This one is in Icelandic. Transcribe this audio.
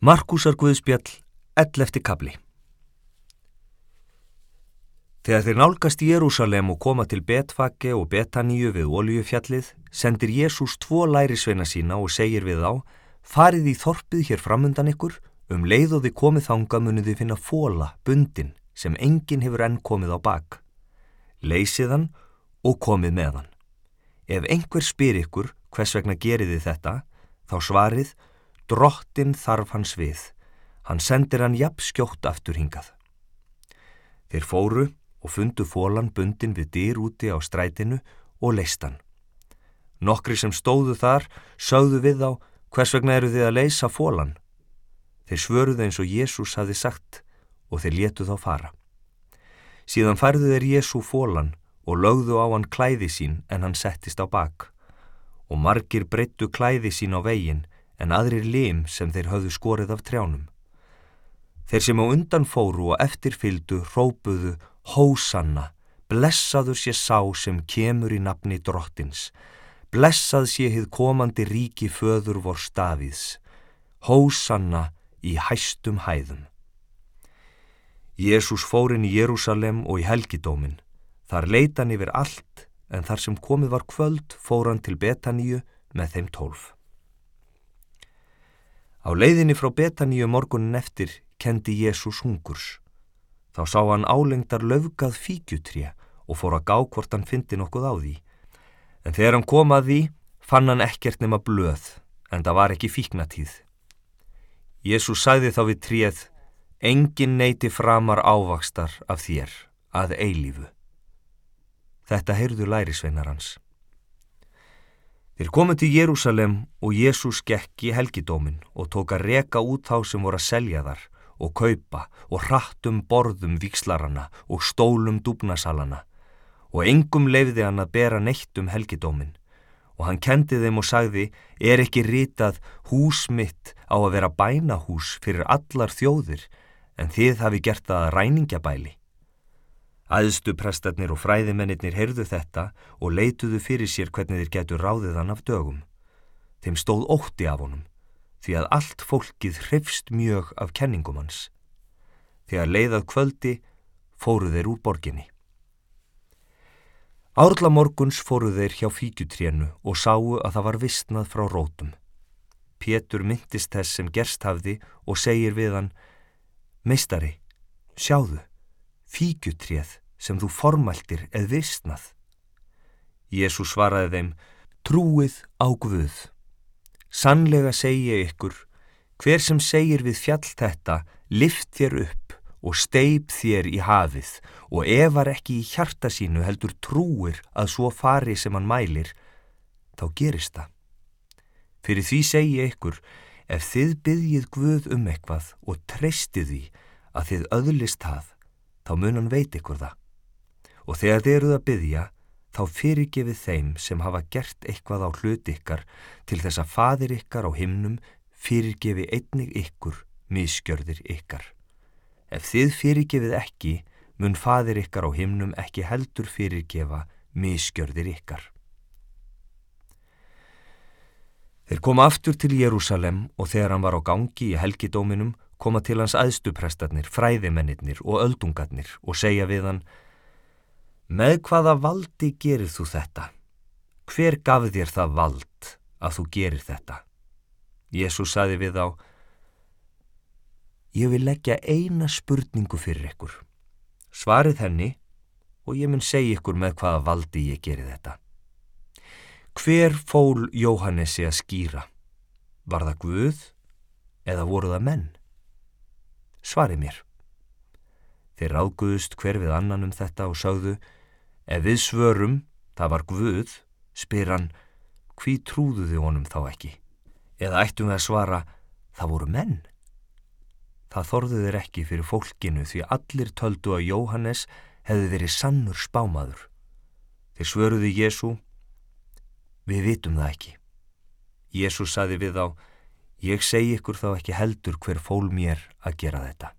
Markusar Guðspjall, 11. kabli Þegar þeir nálgast Jérúsalem og koma til Betfake og Betaníu við Óljufjallið, sendir Jésús tvo lærisveina sína og segir við þá, farið í þorpið hér framundan ykkur, um leið og þið komið þanga munið þið finna fóla, bundin, sem enginn hefur enn komið á bak. Leysið hann og komið með hann. Ef einhver spyr ykkur hvers vegna gerið þið þetta, þá svarið, drottin þarf hans við. Hann sendir hann jafn skjótt aftur hingað. Þeir fóru og fundu fólan bundin við dýr úti á strætinu og leist hann. Nokkri sem stóðu þar sögðu við á hvers vegna eru þið að leysa fólan. Þeir svöruðu eins og Jésús hafi sagt og þeir letu þá fara. Síðan færðu þeir Jésú fólan og lögðu á hann klæði sín en hann settist á bak og margir breyttu klæði sín á veginn en aðrir lim sem þeir höfðu skorið af trjánum. Þeir sem á undan fóru og eftirfyldu rópuðu Hósanna, blessaður sé sá sem kemur í nafni drottins, blessað sé hið komandi ríki föður vor stafiðs, Hósanna í hæstum hæðum. Jésús fórin í Jérúsalem og í helgidómin, þar leitan yfir allt en þar sem komið var kvöld fóran til Betaníu með þeim tólf. Á leiðinni frá Betaníu morgunin eftir kendi Jésús hungurs. Þá sá hann álengdar löfgað fíkjutrija og fór að gá hvort hann fyndi nokkuð á því. En þegar hann kom að því fann hann ekkert nema blöð, en það var ekki fíknatíð. Jésús sæði þá við tríð, engin neyti framar ávakstar af þér, að eilífu. Þetta heyrðu lærisveinar hans. Þeir komu til Jérúsalem og Jésús gekk í helgidómin og tók að reka út þá sem voru að selja þar og kaupa og hrattum borðum víkslarana og stólum dúbnasalana og engum leiði hann að bera neitt um helgidómin og hann kendi þeim og sagði er ekki rítað hús mitt á að vera bænahús fyrir allar þjóðir en þið hafi gert það að ræningjabæli. Æðstu prestarnir og fræðimennir heyrðu þetta og leituðu fyrir sér hvernig þeir getur ráðið hann af dögum. Þeim stóð ótti af honum, því að allt fólkið hrifst mjög af kenningum hans. Þegar leiðað kvöldi fóru þeir úr borginni. Árla morguns fóru þeir hjá fíkjutrénu og sáu að það var vistnað frá rótum. Pétur myndist þess sem gerst hafði og segir við hann, Meistari, sjáðu, fíkjutréð sem þú formæltir eð vissnað. Jésús svaraði þeim, trúið á Guð. Sannlega segi ég ykkur, hver sem segir við fjall þetta, lift þér upp og steip þér í hafið og ef var ekki í hjarta sínu heldur trúir að svo fari sem hann mælir, þá gerist það. Fyrir því segi ég ykkur, ef þið byggjið Guð um eitthvað og treystið því að þið öðlist það, þá mun hann veit ykkur það. Og þegar þið eruð að byggja, þá fyrirgefið þeim sem hafa gert eitthvað á hlut ykkar til þess að fadir ykkar á himnum fyrirgefi einnig ykkur miskjörðir ykkar. Ef þið fyrirgefið ekki, mun fadir ykkar á himnum ekki heldur fyrirgefa miskjörðir ykkar. Þeir koma aftur til Jérúsalem og þegar hann var á gangi í helgidóminum koma til hans aðstuprestarnir, fræðimennir og öldungarnir og segja við hann Með hvaða valdi gerir þú þetta? Hver gaf þér það vald að þú gerir þetta? Jésús saði við á Ég vil leggja eina spurningu fyrir ykkur. Svarið henni og ég mun segja ykkur með hvaða valdi ég gerir þetta. Hver fól Jóhannesi að skýra? Var það Guð eða voru það menn? Svarið mér. Þeir ráðguðust hver við annan um þetta og sagðu, ef við svörum, það var Guð, spyr hann, hví trúðu þið honum þá ekki? Eða ættum við að svara, það voru menn? Það þorðu þeir ekki fyrir fólkinu því allir töldu að Jóhannes hefði verið sannur spámaður. Þeir svöruði Jésu, við vitum það ekki. Jésu saði við á, Ég segi ykkur þá ekki heldur hver fól mér að gera þetta.